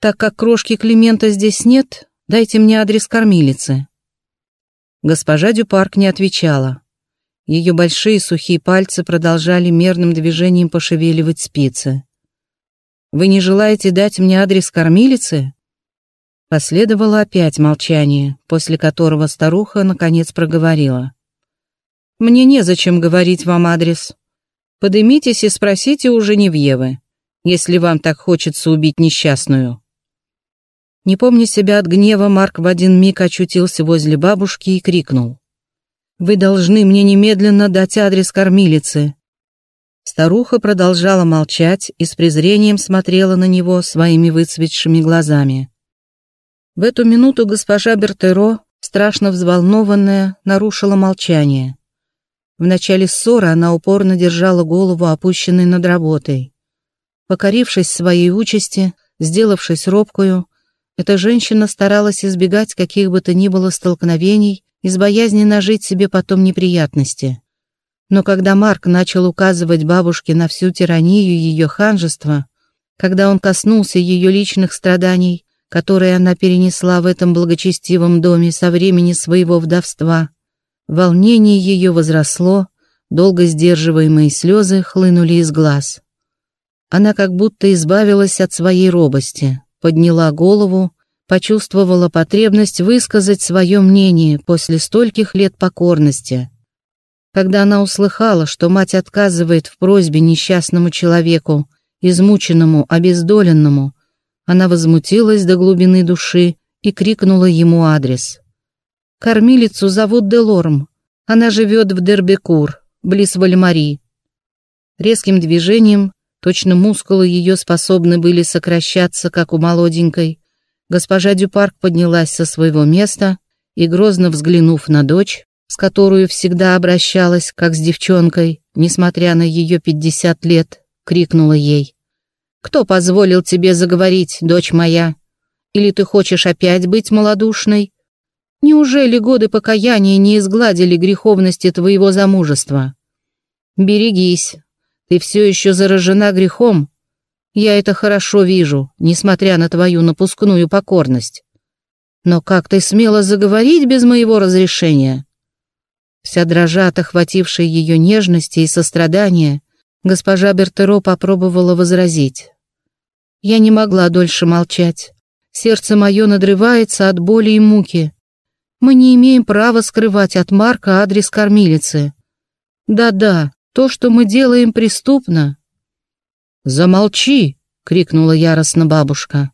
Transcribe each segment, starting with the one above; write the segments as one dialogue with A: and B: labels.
A: Так как крошки Климента здесь нет, дайте мне адрес кормилицы». Госпожа Дюпарк не отвечала. Ее большие сухие пальцы продолжали мерным движением пошевеливать спицы. «Вы не желаете дать мне адрес кормилицы?» Последовало опять молчание, после которого старуха наконец проговорила. «Мне незачем говорить вам адрес. Подымитесь и спросите у Женевьевы, если вам так хочется убить несчастную». Не помня себя от гнева, Марк в один миг очутился возле бабушки и крикнул. Вы должны мне немедленно дать адрес кормилицы». Старуха продолжала молчать и с презрением смотрела на него своими выцветшими глазами. В эту минуту госпожа Бертеро, страшно взволнованная, нарушила молчание. В начале ссоры она упорно держала голову опущенной над работой. Покорившись своей участи, сделавшись робкую, эта женщина старалась избегать каких бы то ни было столкновений из боязни нажить себе потом неприятности. Но когда Марк начал указывать бабушке на всю тиранию ее ханжества, когда он коснулся ее личных страданий, которые она перенесла в этом благочестивом доме со времени своего вдовства, волнение ее возросло, долго сдерживаемые слезы хлынули из глаз. Она как будто избавилась от своей робости, подняла голову почувствовала потребность высказать свое мнение после стольких лет покорности. Когда она услыхала, что мать отказывает в просьбе несчастному человеку, измученному, обездоленному, она возмутилась до глубины души и крикнула ему адрес. «Кормилицу зовут Делорм. Она живет в Дербекур, близ Вальмари». Резким движением, точно мускулы ее способны были сокращаться, как у молоденькой, Госпожа Дюпарк поднялась со своего места и, грозно взглянув на дочь, с которой всегда обращалась, как с девчонкой, несмотря на ее пятьдесят лет, крикнула ей. «Кто позволил тебе заговорить, дочь моя? Или ты хочешь опять быть малодушной? Неужели годы покаяния не изгладили греховности твоего замужества? Берегись, ты все еще заражена грехом, я это хорошо вижу, несмотря на твою напускную покорность. Но как ты смела заговорить без моего разрешения?» Вся дрожа от охватившей ее нежности и сострадания, госпожа Бертеро попробовала возразить. Я не могла дольше молчать. Сердце мое надрывается от боли и муки. Мы не имеем права скрывать от Марка адрес кормилицы. Да-да, то, что мы делаем, преступно, «Замолчи!» — крикнула яростно бабушка.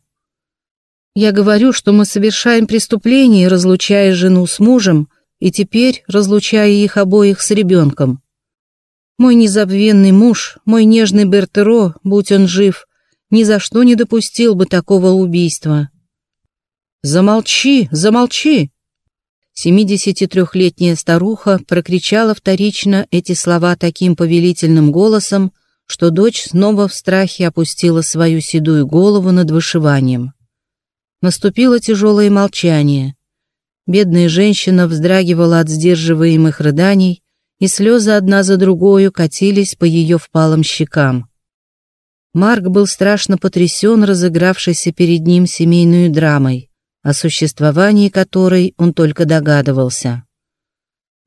A: «Я говорю, что мы совершаем преступление, разлучая жену с мужем, и теперь разлучая их обоих с ребенком. Мой незабвенный муж, мой нежный Бертеро, будь он жив, ни за что не допустил бы такого убийства». «Замолчи, замолчи!» 73-летняя старуха прокричала вторично эти слова таким повелительным голосом, что дочь снова в страхе опустила свою седую голову над вышиванием. Наступило тяжелое молчание. Бедная женщина вздрагивала от сдерживаемых рыданий, и слезы одна за другою катились по ее впалым щекам. Марк был страшно потрясен разыгравшейся перед ним семейную драмой, о существовании которой он только догадывался.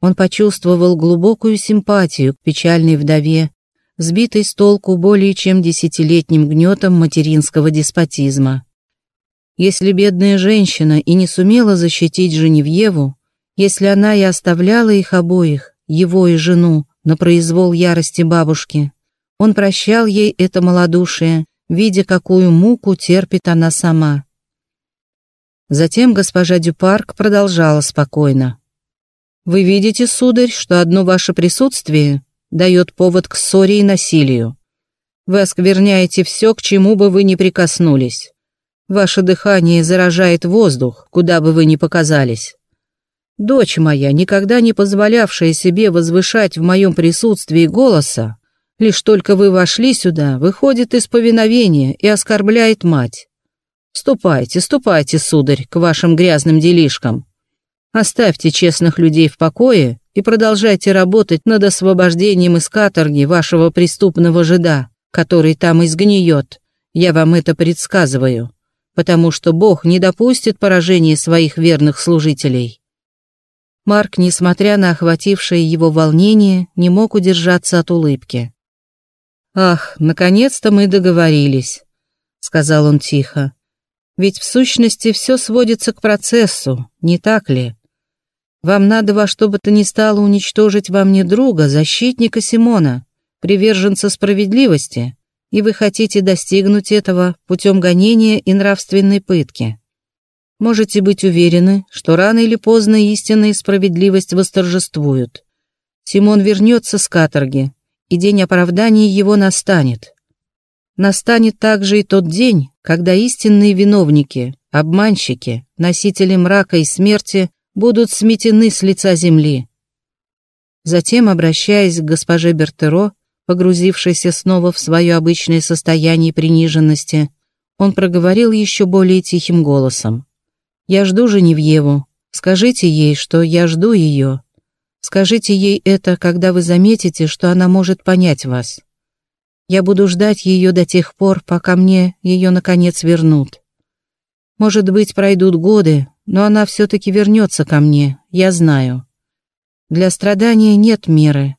A: Он почувствовал глубокую симпатию к печальной вдове, сбитый с толку более чем десятилетним гнетом материнского деспотизма. Если бедная женщина и не сумела защитить Женевьеву, если она и оставляла их обоих, его и жену, на произвол ярости бабушки, он прощал ей это малодушие, видя, какую муку терпит она сама. Затем госпожа Дюпарк продолжала спокойно. «Вы видите, сударь, что одно ваше присутствие дает повод к ссоре и насилию. Вы оскверняете все, к чему бы вы ни прикоснулись. Ваше дыхание заражает воздух, куда бы вы ни показались. Дочь моя, никогда не позволявшая себе возвышать в моем присутствии голоса, лишь только вы вошли сюда, выходит из повиновения и оскорбляет мать. Ступайте, ступайте, сударь, к вашим грязным делишкам. Оставьте честных людей в покое и продолжайте работать над освобождением из каторги вашего преступного жида, который там изгниет. Я вам это предсказываю. потому что Бог не допустит поражения своих верных служителей. Марк, несмотря на охватившее его волнение, не мог удержаться от улыбки. «Ах, наконец-то мы договорились», — сказал он тихо. «Ведь в сущности все сводится к процессу, не так ли? Вам надо во что бы то ни стало уничтожить во мне друга, защитника Симона, приверженца справедливости, и вы хотите достигнуть этого путем гонения и нравственной пытки. Можете быть уверены, что рано или поздно истина и справедливость восторжествуют. Симон вернется с каторги, и день оправдания его настанет. Настанет также и тот день, когда истинные виновники, обманщики, носители мрака и смерти будут сметены с лица земли. Затем, обращаясь к госпоже Бертеро, погрузившейся снова в свое обычное состояние приниженности, он проговорил еще более тихим голосом. «Я жду Женевьеву. Скажите ей, что я жду ее. Скажите ей это, когда вы заметите, что она может понять вас. Я буду ждать ее до тех пор, пока мне ее наконец вернут. Может быть, пройдут годы, но она все-таки вернется ко мне, я знаю. Для страдания нет меры.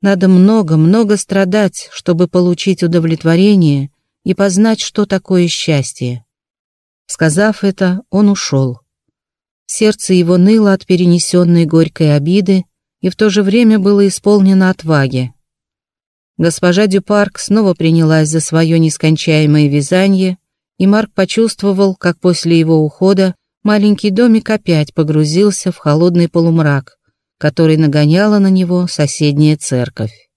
A: Надо много-много страдать, чтобы получить удовлетворение и познать, что такое счастье. Сказав это, он ушел. Сердце его ныло от перенесенной горькой обиды и в то же время было исполнено отваги. Госпожа Дюпарк снова принялась за свое нескончаемое вязание, и Марк почувствовал, как после его ухода маленький домик опять погрузился в холодный полумрак, который нагоняла на него соседняя церковь.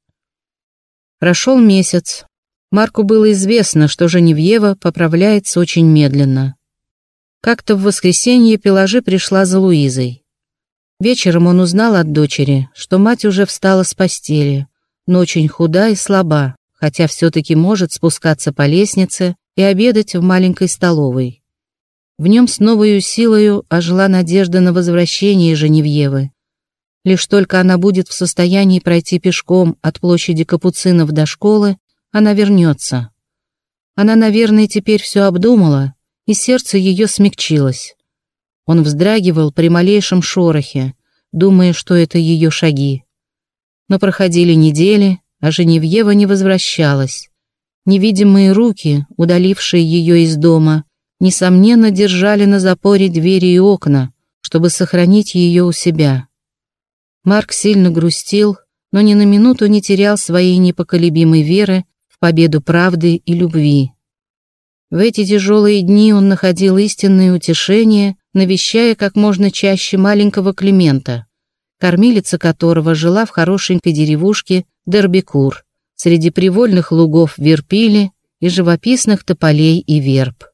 A: Прошел месяц. Марку было известно, что Женевьева поправляется очень медленно. Как-то в воскресенье Пелажи пришла за Луизой. Вечером он узнал от дочери, что мать уже встала с постели, но очень худа и слаба, хотя все-таки может спускаться по лестнице и обедать в маленькой столовой. В нем с новою силою ожила надежда на возвращение Женевьевы. Лишь только она будет в состоянии пройти пешком от площади Капуцинов до школы, она вернется. Она, наверное, теперь все обдумала, и сердце ее смягчилось. Он вздрагивал при малейшем шорохе, думая, что это ее шаги. Но проходили недели, а Женевьева не возвращалась. Невидимые руки, удалившие ее из дома, несомненно, держали на запоре двери и окна, чтобы сохранить ее у себя. Марк сильно грустил, но ни на минуту не терял своей непоколебимой веры в победу правды и любви. В эти тяжелые дни он находил истинное утешение, навещая как можно чаще маленького Климента, кормилица которого жила в хорошенькой деревушке Дербикур, среди привольных лугов Верпили и живописных тополей и верб.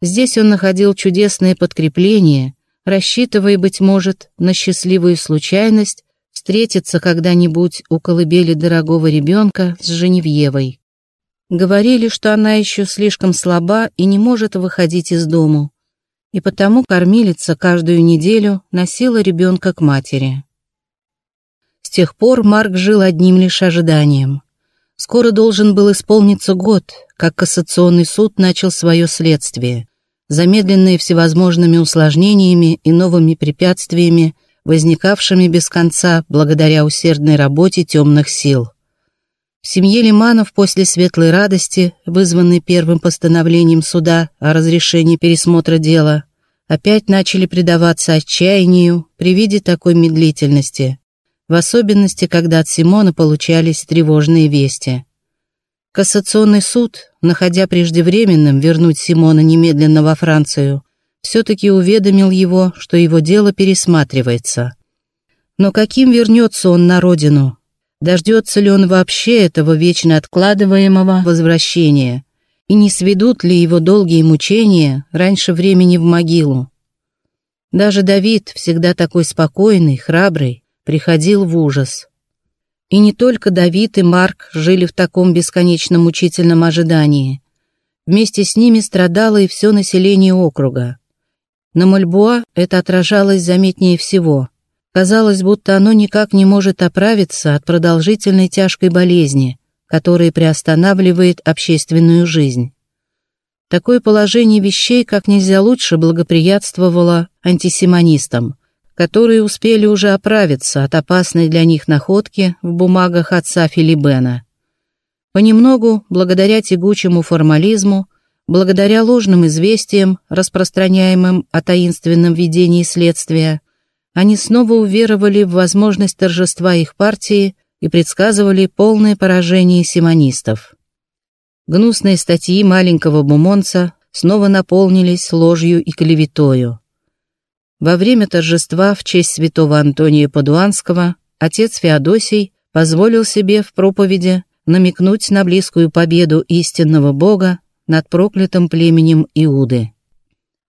A: Здесь он находил чудесное подкрепление, рассчитывая, быть может, на счастливую случайность встретиться когда-нибудь у колыбели дорогого ребенка с Женевьевой. Говорили, что она еще слишком слаба и не может выходить из дому, и потому кормилица каждую неделю носила ребенка к матери. С тех пор Марк жил одним лишь ожиданием. Скоро должен был исполниться год, как кассационный суд начал свое следствие замедленные всевозможными усложнениями и новыми препятствиями, возникавшими без конца благодаря усердной работе темных сил. В семье Лиманов после светлой радости, вызванной первым постановлением суда о разрешении пересмотра дела, опять начали предаваться отчаянию при виде такой медлительности, в особенности, когда от Симона получались тревожные вести. Кассационный суд, находя преждевременным вернуть Симона немедленно во Францию, все-таки уведомил его, что его дело пересматривается. Но каким вернется он на родину? Дождется ли он вообще этого вечно откладываемого возвращения? И не сведут ли его долгие мучения раньше времени в могилу? Даже Давид, всегда такой спокойный, храбрый, приходил в ужас. И не только Давид и Марк жили в таком бесконечном мучительном ожидании. Вместе с ними страдало и все население округа. На Мальбуа это отражалось заметнее всего. Казалось, будто оно никак не может оправиться от продолжительной тяжкой болезни, которая приостанавливает общественную жизнь. Такое положение вещей как нельзя лучше благоприятствовало антисимонистам, которые успели уже оправиться от опасной для них находки в бумагах отца Филибена. Понемногу, благодаря тягучему формализму, благодаря ложным известиям, распространяемым о таинственном ведении следствия, они снова уверовали в возможность торжества их партии и предсказывали полное поражение симонистов. Гнусные статьи маленького бумонца снова наполнились ложью и клеветою. Во время торжества в честь святого Антония Падуанского отец Феодосий позволил себе в проповеди намекнуть на близкую победу истинного Бога над проклятым племенем Иуды.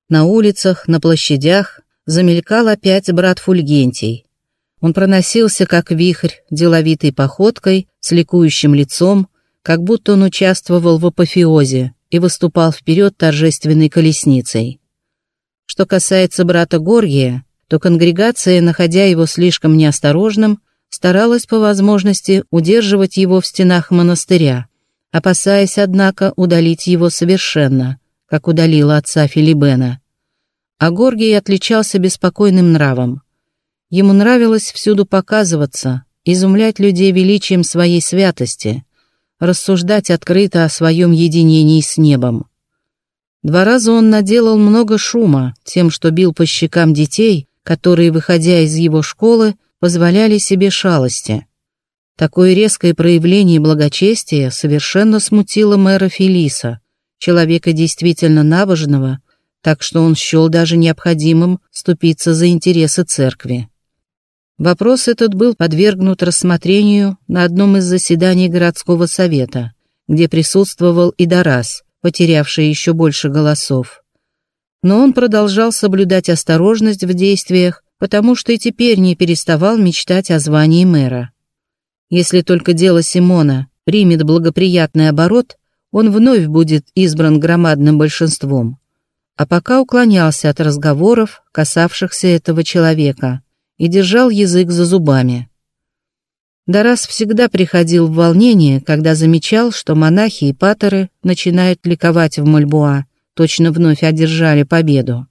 A: На улицах, на площадях замелькал опять брат Фульгентий. Он проносился, как вихрь, деловитой походкой, с ликующим лицом, как будто он участвовал в апофеозе и выступал вперед торжественной колесницей. Что касается брата Горгия, то конгрегация, находя его слишком неосторожным, старалась по возможности удерживать его в стенах монастыря, опасаясь, однако, удалить его совершенно, как удалила отца Филибена. А Горгий отличался беспокойным нравом. Ему нравилось всюду показываться, изумлять людей величием своей святости, рассуждать открыто о своем единении с небом. Два раза он наделал много шума тем, что бил по щекам детей, которые, выходя из его школы, позволяли себе шалости. Такое резкое проявление благочестия совершенно смутило мэра Фелиса, человека действительно набожного, так что он счел даже необходимым ступиться за интересы церкви. Вопрос этот был подвергнут рассмотрению на одном из заседаний городского совета, где присутствовал и Дарас, потерявший еще больше голосов. Но он продолжал соблюдать осторожность в действиях, потому что и теперь не переставал мечтать о звании мэра. Если только дело Симона примет благоприятный оборот, он вновь будет избран громадным большинством. А пока уклонялся от разговоров, касавшихся этого человека – и держал язык за зубами. Дарас всегда приходил в волнение, когда замечал, что монахи и паторы начинают ликовать в Мальбуа, точно вновь одержали победу.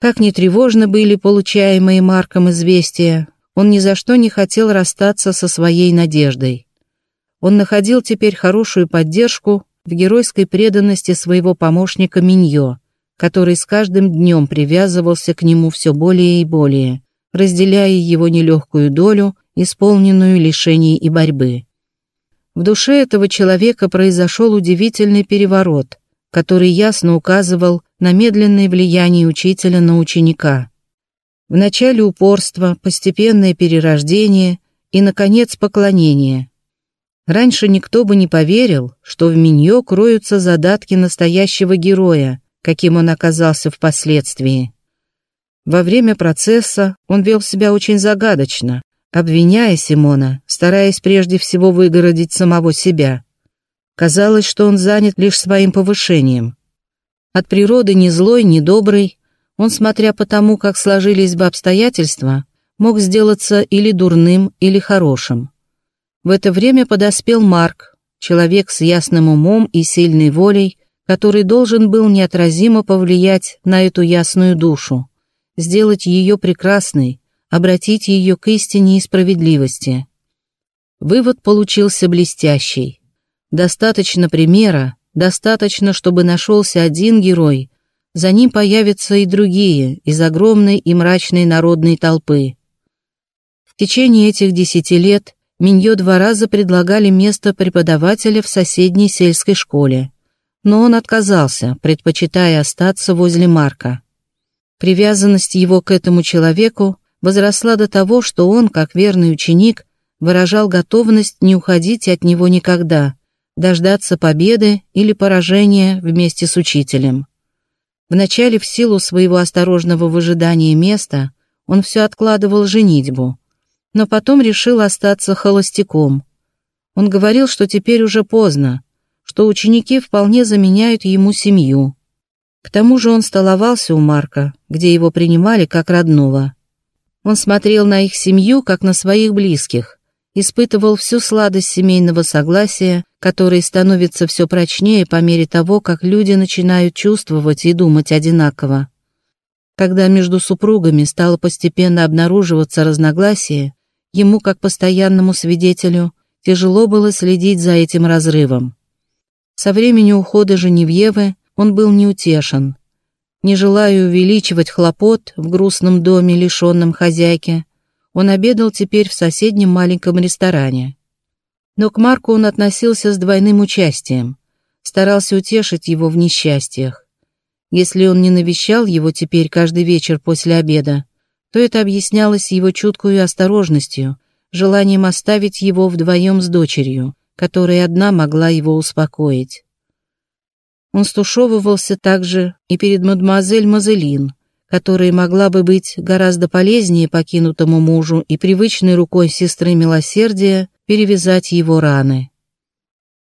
A: Как ни тревожно были получаемые Марком известия, он ни за что не хотел расстаться со своей надеждой. Он находил теперь хорошую поддержку в геройской преданности своего помощника Миньо, который с каждым днем привязывался к нему все более и более, разделяя его нелегкую долю, исполненную лишений и борьбы. В душе этого человека произошел удивительный переворот, который ясно указывал на медленное влияние учителя на ученика. Вначале упорство, постепенное перерождение и, наконец, поклонение. Раньше никто бы не поверил, что в Миньо кроются задатки настоящего героя, каким он оказался впоследствии. Во время процесса он вел себя очень загадочно, обвиняя Симона, стараясь прежде всего выгородить самого себя. Казалось, что он занят лишь своим повышением. От природы ни злой, ни добрый, он, смотря по тому, как сложились бы обстоятельства, мог сделаться или дурным, или хорошим. В это время подоспел Марк, человек с ясным умом и сильной волей, который должен был неотразимо повлиять на эту ясную душу, сделать ее прекрасной, обратить ее к истине и справедливости. Вывод получился блестящий. Достаточно примера, достаточно, чтобы нашелся один герой, за ним появятся и другие из огромной и мрачной народной толпы. В течение этих десяти лет Миньо два раза предлагали место преподавателя в соседней сельской школе но он отказался, предпочитая остаться возле Марка. Привязанность его к этому человеку возросла до того, что он, как верный ученик, выражал готовность не уходить от него никогда, дождаться победы или поражения вместе с учителем. Вначале в силу своего осторожного выжидания места он все откладывал женитьбу, но потом решил остаться холостяком. Он говорил, что теперь уже поздно, что ученики вполне заменяют ему семью. К тому же он столовался у Марка, где его принимали как родного. Он смотрел на их семью, как на своих близких, испытывал всю сладость семейного согласия, который становится все прочнее по мере того, как люди начинают чувствовать и думать одинаково. Когда между супругами стало постепенно обнаруживаться разногласие, ему, как постоянному свидетелю, тяжело было следить за этим разрывом. Со времени ухода Женевьевы он был неутешен. Не желая увеличивать хлопот в грустном доме, лишенном хозяйки, он обедал теперь в соседнем маленьком ресторане. Но к Марку он относился с двойным участием, старался утешить его в несчастьях. Если он не навещал его теперь каждый вечер после обеда, то это объяснялось его чуткую осторожностью, желанием оставить его вдвоем с дочерью, которая одна могла его успокоить. Он стушевывался также и перед мадемуазель Мазелин, которая могла бы быть гораздо полезнее покинутому мужу и привычной рукой сестры милосердия перевязать его раны.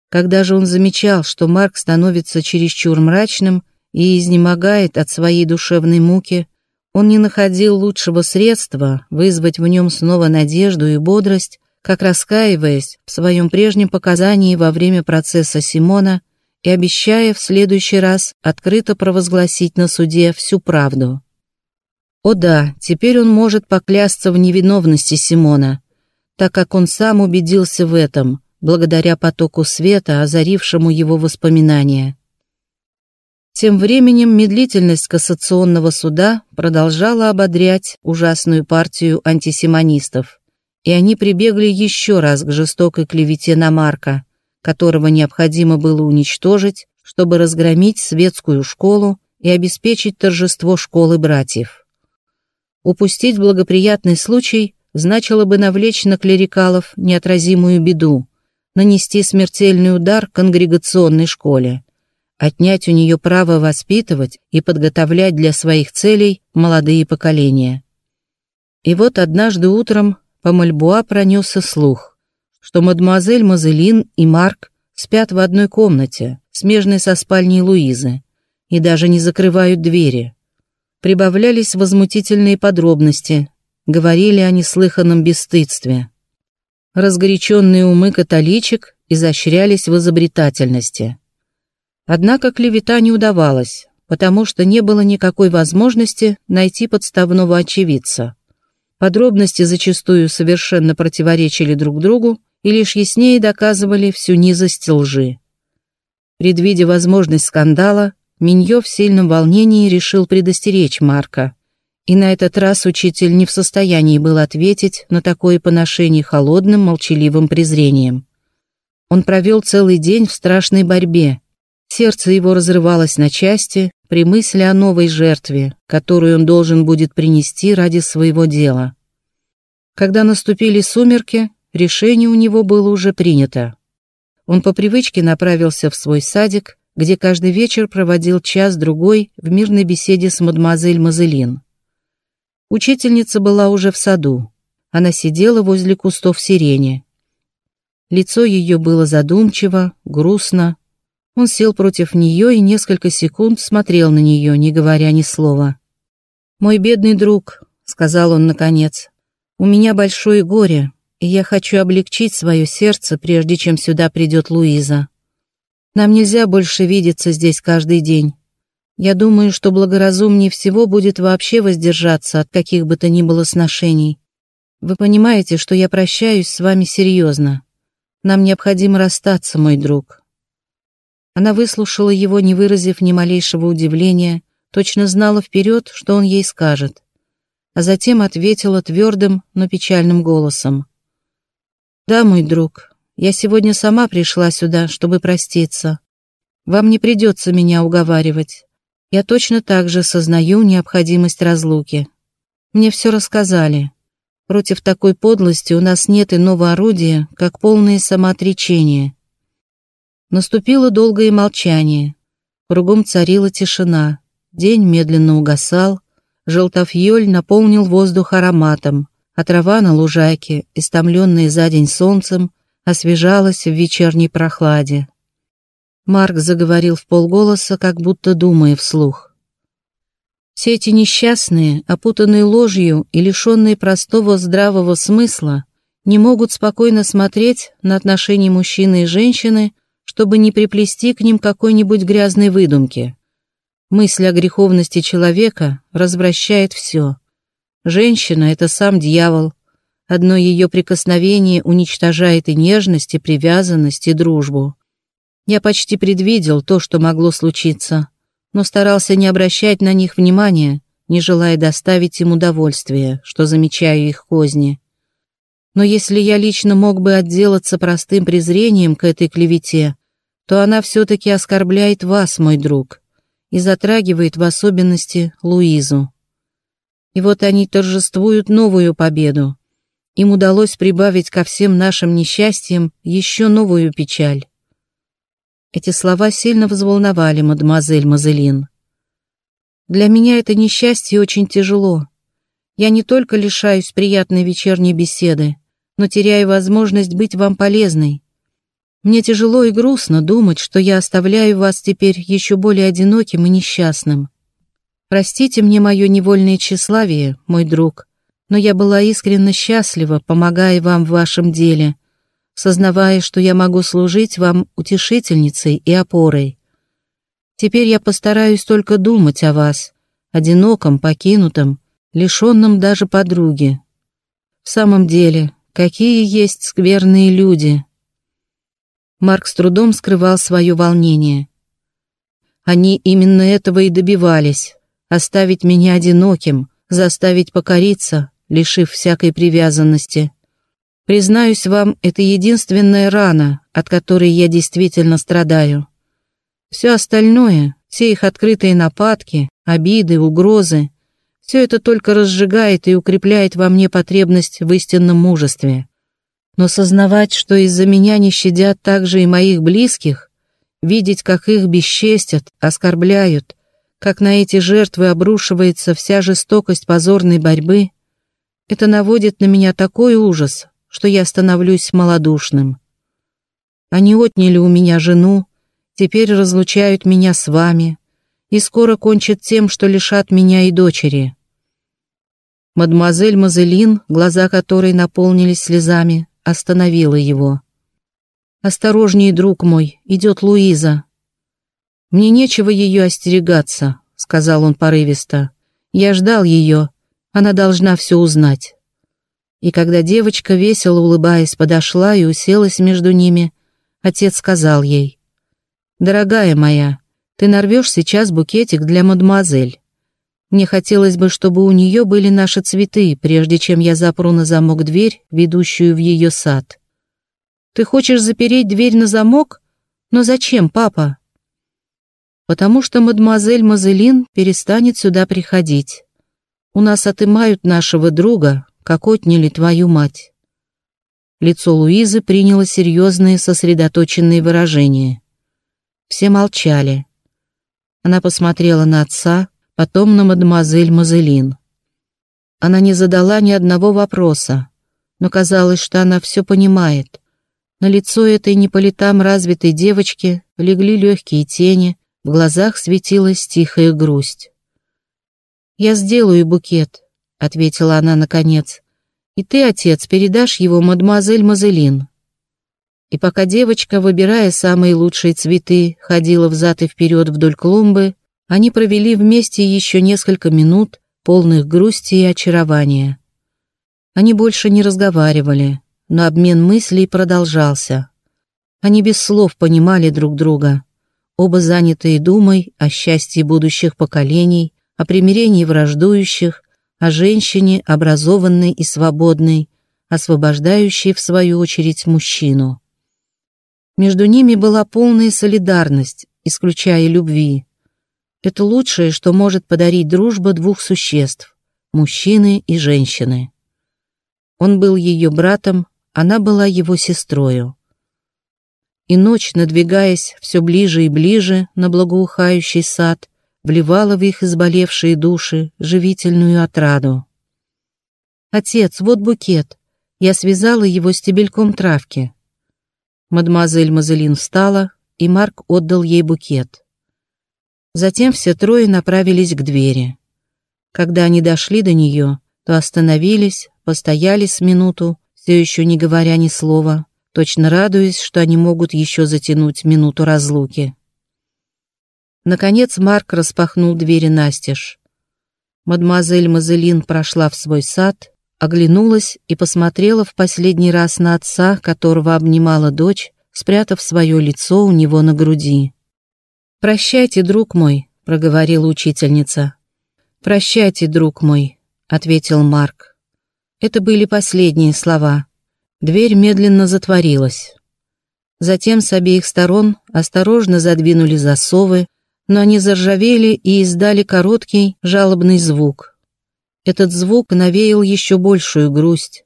A: Когда же он замечал, что Марк становится чересчур мрачным и изнемогает от своей душевной муки, он не находил лучшего средства вызвать в нем снова надежду и бодрость, как раскаиваясь в своем прежнем показании во время процесса Симона и обещая в следующий раз открыто провозгласить на суде всю правду. О да, теперь он может поклясться в невиновности Симона, так как он сам убедился в этом, благодаря потоку света, озарившему его воспоминания. Тем временем медлительность кассационного суда продолжала ободрять ужасную партию антисимонистов, и они прибегли еще раз к жестокой клевете на Марка, которого необходимо было уничтожить, чтобы разгромить светскую школу и обеспечить торжество школы братьев. Упустить благоприятный случай значило бы навлечь на клерикалов неотразимую беду, нанести смертельный удар конгрегационной школе, отнять у нее право воспитывать и подготовлять для своих целей молодые поколения. И вот однажды утром по Мальбуа пронесся слух, что мадемуазель Мазелин и Марк спят в одной комнате, смежной со спальней Луизы, и даже не закрывают двери. Прибавлялись возмутительные подробности, говорили о неслыханном бесстыдстве. Разгоряченные умы католичек изощрялись в изобретательности. Однако клевета не удавалась, потому что не было никакой возможности найти подставного очевидца. Подробности зачастую совершенно противоречили друг другу и лишь яснее доказывали всю низость лжи. Предвидя возможность скандала, Миньо в сильном волнении решил предостеречь Марка. И на этот раз учитель не в состоянии был ответить на такое поношение холодным, молчаливым презрением. Он провел целый день в страшной борьбе. Сердце его разрывалось на части при мысли о новой жертве, которую он должен будет принести ради своего дела. Когда наступили сумерки, решение у него было уже принято. Он по привычке направился в свой садик, где каждый вечер проводил час-другой в мирной беседе с мадемуазель Мазелин. Учительница была уже в саду. Она сидела возле кустов сирени. Лицо ее было задумчиво, грустно. Он сел против нее и несколько секунд смотрел на нее, не говоря ни слова. «Мой бедный друг», — сказал он наконец, — «у меня большое горе, и я хочу облегчить свое сердце, прежде чем сюда придет Луиза. Нам нельзя больше видеться здесь каждый день. Я думаю, что благоразумнее всего будет вообще воздержаться от каких бы то ни было сношений. Вы понимаете, что я прощаюсь с вами серьезно. Нам необходимо расстаться, мой друг». Она выслушала его, не выразив ни малейшего удивления, точно знала вперед, что он ей скажет, а затем ответила твердым, но печальным голосом. «Да, мой друг, я сегодня сама пришла сюда, чтобы проститься. Вам не придется меня уговаривать. Я точно так же сознаю необходимость разлуки. Мне все рассказали. Против такой подлости у нас нет иного орудия, как полное самоотречение. Наступило долгое молчание. Кругом царила тишина. День медленно угасал. Желтофьёль наполнил воздух ароматом, а трава на лужайке, истомленная за день солнцем, освежалась в вечерней прохладе. Марк заговорил в полголоса, как будто думая вслух. Все эти несчастные, опутанные ложью и лишенные простого здравого смысла, не могут спокойно смотреть на отношения мужчины и женщины, чтобы не приплести к ним какой-нибудь грязной выдумки. Мысль о греховности человека развращает все. Женщина — это сам дьявол. Одно ее прикосновение уничтожает и нежность, и привязанность, и дружбу. Я почти предвидел то, что могло случиться, но старался не обращать на них внимания, не желая доставить им удовольствие, что замечаю их козни. Но если я лично мог бы отделаться простым презрением к этой клевете, то она все-таки оскорбляет вас, мой друг, и затрагивает в особенности Луизу. И вот они торжествуют новую победу. Им удалось прибавить ко всем нашим несчастьям еще новую печаль. Эти слова сильно взволновали мадемуазель Мазелин. Для меня это несчастье очень тяжело. Я не только лишаюсь приятной вечерней беседы, но теряю возможность быть вам полезной. Мне тяжело и грустно думать, что я оставляю вас теперь еще более одиноким и несчастным. Простите мне мое невольное тщеславие, мой друг, но я была искренне счастлива, помогая вам в вашем деле, сознавая, что я могу служить вам утешительницей и опорой. Теперь я постараюсь только думать о вас, одиноком, покинутом, лишенном даже подруги. В самом деле, какие есть скверные люди. Марк с трудом скрывал свое волнение. Они именно этого и добивались — оставить меня одиноким, заставить покориться, лишив всякой привязанности. Признаюсь вам, это единственная рана, от которой я действительно страдаю. Все остальное, все их открытые нападки, обиды, угрозы, все это только разжигает и укрепляет во мне потребность в истинном мужестве. Но сознавать, что из-за меня не щадят также и моих близких, видеть, как их бесчестят, оскорбляют, как на эти жертвы обрушивается вся жестокость позорной борьбы, это наводит на меня такой ужас, что я становлюсь малодушным. Они отняли у меня жену, теперь разлучают меня с вами и скоро кончат тем, что лишат меня и дочери. Мадемуазель Мазелин, глаза которой наполнились слезами, остановила его. «Осторожней, друг мой, идет Луиза». «Мне нечего ее остерегаться», — сказал он порывисто. «Я ждал ее, она должна все узнать». И когда девочка, весело улыбаясь, подошла и уселась между ними, отец сказал ей, «Дорогая моя, ты нарвешь сейчас букетик для мадемуазель. Мне хотелось бы, чтобы у нее были наши цветы, прежде чем я запру на замок дверь, ведущую в ее сад. Ты хочешь запереть дверь на замок? Но зачем, папа? Потому что мадемуазель Мазелин перестанет сюда приходить. У нас отымают нашего друга, как отняли твою мать». Лицо Луизы приняло серьезные сосредоточенные выражения. Все молчали. Она посмотрела на отца, потом на мадемуазель Мазелин. Она не задала ни одного вопроса, но казалось, что она все понимает. На лицо этой не по летам развитой девочки легли легкие тени, в глазах светилась тихая грусть. «Я сделаю букет», — ответила она наконец. «И ты, отец, передашь его мадемуазель Мазелин». И пока девочка, выбирая самые лучшие цветы, ходила взад и вперед вдоль клумбы, они провели вместе еще несколько минут, полных грусти и очарования. Они больше не разговаривали, но обмен мыслей продолжался. Они без слов понимали друг друга, оба занятые думой о счастье будущих поколений, о примирении враждующих, о женщине, образованной и свободной, освобождающей, в свою очередь, мужчину. Между ними была полная солидарность, исключая любви. Это лучшее, что может подарить дружба двух существ – мужчины и женщины. Он был ее братом, она была его сестрою. И ночь, надвигаясь все ближе и ближе на благоухающий сад, вливала в их изболевшие души живительную отраду. «Отец, вот букет. Я связала его стебельком травки». Мадемуазель Мазелин встала, и Марк отдал ей букет. Затем все трое направились к двери. Когда они дошли до нее, то остановились, постояли с минуту, все еще не говоря ни слова, точно радуясь, что они могут еще затянуть минуту разлуки. Наконец Марк распахнул двери настежь. Мадемуазель Мазелин прошла в свой сад, оглянулась и посмотрела в последний раз на отца, которого обнимала дочь, спрятав свое лицо у него на груди. «Прощайте, друг мой», — проговорила учительница. «Прощайте, друг мой», — ответил Марк. Это были последние слова. Дверь медленно затворилась. Затем с обеих сторон осторожно задвинули засовы, но они заржавели и издали короткий, жалобный звук. Этот звук навеял еще большую грусть.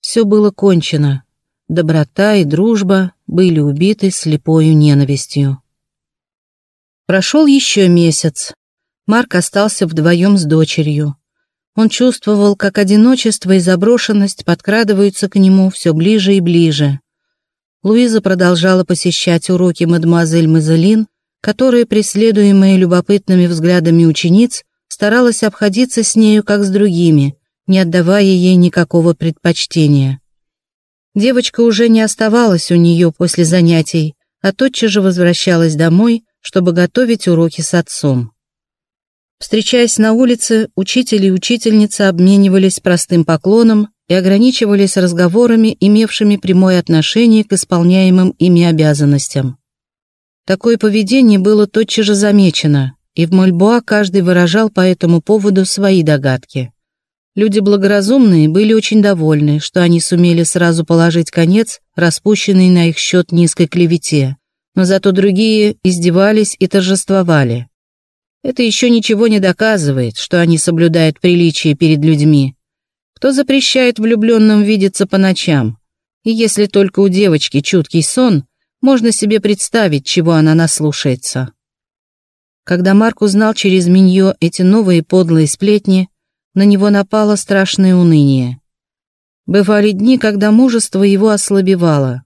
A: Все было кончено. Доброта и дружба были убиты слепою ненавистью. Прошел еще месяц. Марк остался вдвоем с дочерью. Он чувствовал, как одиночество и заброшенность подкрадываются к нему все ближе и ближе. Луиза продолжала посещать уроки мадемуазель Мазелин, которая, преследуемая любопытными взглядами учениц, старалась обходиться с нею как с другими, не отдавая ей никакого предпочтения. Девочка уже не оставалась у нее после занятий, а тотчас же возвращалась домой, чтобы готовить уроки с отцом. Встречаясь на улице, учитель и учительница обменивались простым поклоном и ограничивались разговорами, имевшими прямое отношение к исполняемым ими обязанностям. Такое поведение было тотчас же замечено, и в Мольбуа каждый выражал по этому поводу свои догадки. Люди благоразумные были очень довольны, что они сумели сразу положить конец распущенной на их счет низкой клевете, но зато другие издевались и торжествовали. Это еще ничего не доказывает, что они соблюдают приличие перед людьми. Кто запрещает влюбленным видеться по ночам? И если только у девочки чуткий сон, можно себе представить, чего она наслушается. Когда Марк узнал через Миньо эти новые подлые сплетни, на него напало страшное уныние. Бывали дни, когда мужество его ослабевало.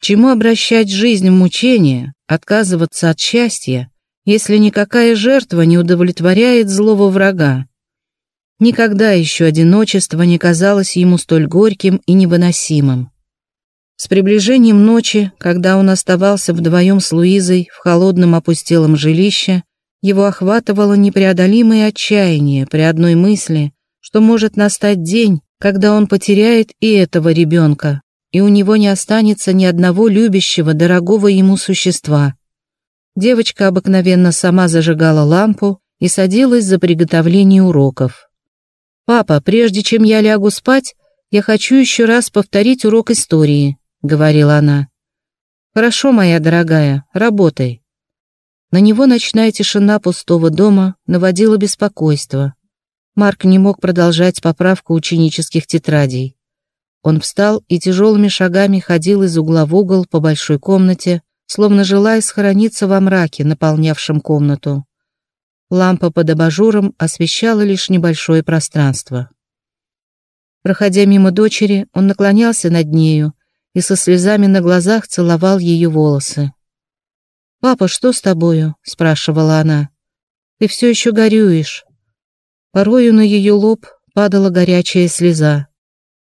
A: Чему обращать жизнь в мучение, отказываться от счастья, если никакая жертва не удовлетворяет злого врага. Никогда еще одиночество не казалось ему столь горьким и невыносимым. С приближением ночи, когда он оставался вдвоем с Луизой в холодном опустелом жилище, его охватывало непреодолимое отчаяние при одной мысли, что может настать день, когда он потеряет и этого ребенка, и у него не останется ни одного любящего, дорогого ему существа, Девочка обыкновенно сама зажигала лампу и садилась за приготовление уроков. «Папа, прежде чем я лягу спать, я хочу еще раз повторить урок истории», — говорила она. «Хорошо, моя дорогая, работай». На него ночная тишина пустого дома наводила беспокойство. Марк не мог продолжать поправку ученических тетрадей. Он встал и тяжелыми шагами ходил из угла в угол по большой комнате, словно желая схорониться во мраке, наполнявшем комнату. Лампа под абажуром освещала лишь небольшое пространство. Проходя мимо дочери, он наклонялся над нею и со слезами на глазах целовал ее волосы. «Папа, что с тобою?» — спрашивала она. «Ты все еще горюешь». Порою на ее лоб падала горячая слеза.